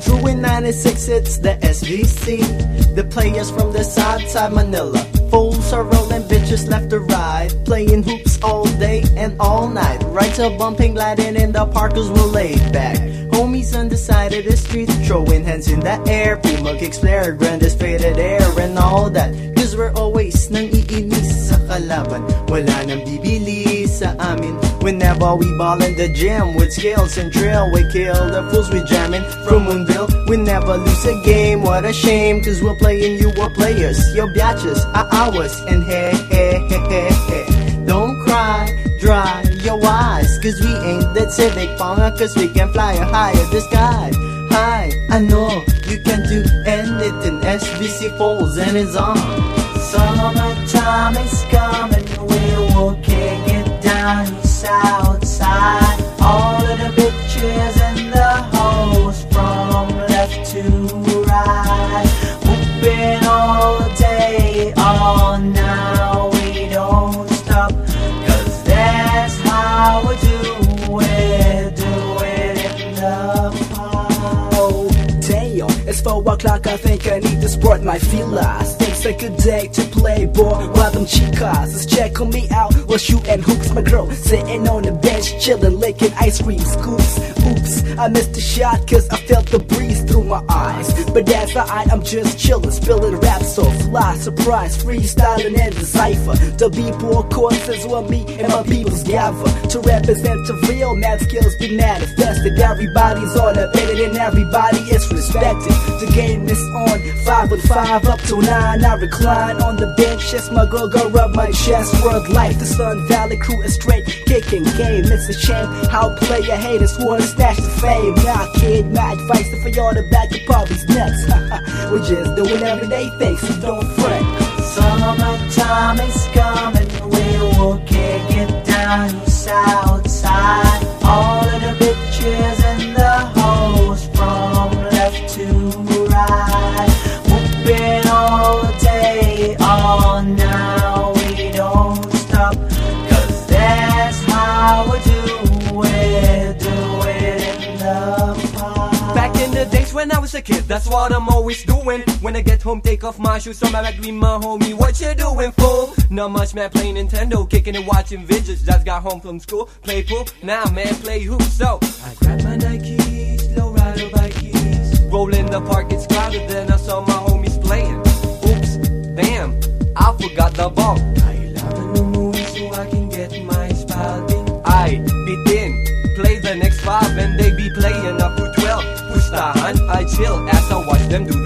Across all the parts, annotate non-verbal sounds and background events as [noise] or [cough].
26, it's the SVC. The players from the side side Manila. Fools are rolling bitches left to right. Playing hoops all day and all night. Right till bumping, gliding in the parkers will lay back. Homies on the side of the street, throwing hands in the air. Puma kicks flare, grandest faded air and all that. Cause we're always nang iinis sa kalaban. Wala nang bibili sa amin. Whenever we ball in the gym with skills and drill, we kill the fools we jamming from Moonville. We never lose a game, what a shame, cause we're playing you were players. Your biatches are ours, and hey, hey, hey, hey, hey. Don't cry, dry your eyes, cause we ain't that civic panga, cause we can fly higher the sky. Hi, I know you can do anything, SVC falls and it's on. Summertime is coming, it down south side. All of the bitches and the hoes from left to right. Whooping all day, all now. We don't stop, cause that's how we do it. Do it in the park. Oh, Damn, it's four o'clock, I think I need to sport my feelers. Good day to play ball while them chicas is checking me out. While shooting hoops, my girl sitting on the bench, chilling, licking ice cream scoops. Oops, I missed a shot cause I felt the breeze through my eyes. But that's alright, I'm just chilling, spilling rap so fly, surprise, freestyling and the cipher. The b-boy course is me and my peoples gather to represent the real mad skills be manifested. Everybody's on a minute and everybody is respected. The game is on, five and five up to nine. I recline on the bench as my girl go rub my chest. World life, the Sun Valley crew is straight kicking game. It's a shame how player haters wanna snatch the fame. Nah, kid, my advice is for y'all to back all these nuts. [laughs] We're just doing everyday things, so don't fret. Summertime is coming, down days when I was a kid, that's what I'm always doing. When I get home, take off my shoes, so my back greet my homie. What you doing, fool? Not much, man, playing Nintendo, kicking and watching videos. Just got home from school, play pool. Now, man, play hoops. So I grab my Nikes,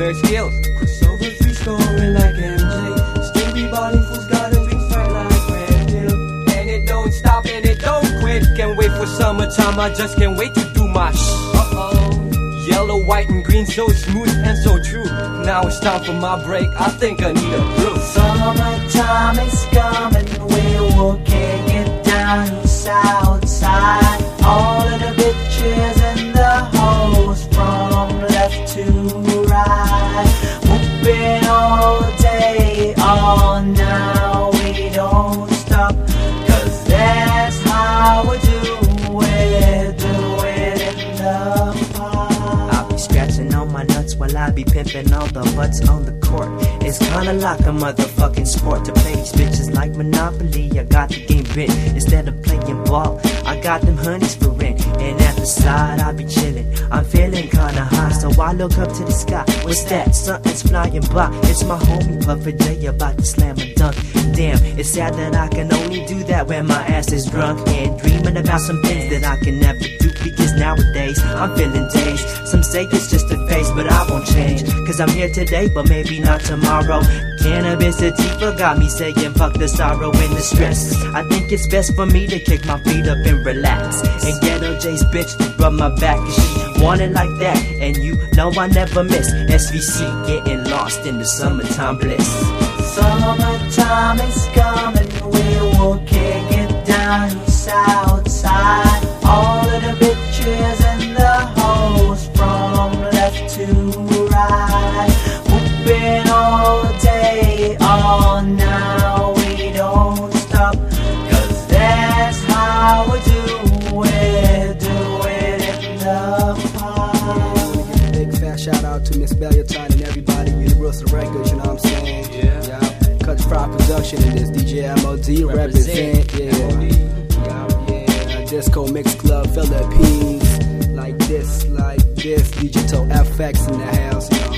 their skills. Crossover free scoring like MJ. Still be balling, fools got a drink fight like Hill. And it don't stop and it don't quit. Can't wait for summertime, I just can't wait to do my sh. Uh oh. Yellow, white, and green, so smooth and so true. Now it's time for my break. I think I need a brew. Summertime is coming, we will kick it down south be pimping all the butts on the court. It's kinda like a motherfucking sport to play these bitches like Monopoly. I got the game bit instead of playing ball. I got them honeys for rent, and at the side I be chillin'. I'm feeling kinda high, so I look up to the sky. What's that? Something's flying by. It's my homie Puffer J about to slam a dunk. Damn, it's sad that I can only do that when my ass is drunk and dreaming about some things that I can never do because nowadays I'm feeling dazed. Some say it's just a phase, but I won't change. Cause I'm here today, but maybe not tomorrow. Cannabis sativa got me saying fuck the sorrow and the stress. I think it's best for me to kick my feet up and relax. And ghetto J's bitch to rub my back and she want it like that. And you know I never miss SVC getting lost in the summertime bliss. Summertime is coming, we will kick it down south side. All of the bitches and the hoes from left to right. Whooping all day, all now. Yeah, shout out to Miss Bellatine and everybody, Universal Records, you know what I'm saying? Yeah. yeah. Cut Fry Production and this DJ MOD represent. represent. Yeah. yeah. Yeah. Disco Mix Club Philippines. Like this, like this. Digital FX in the house, you know?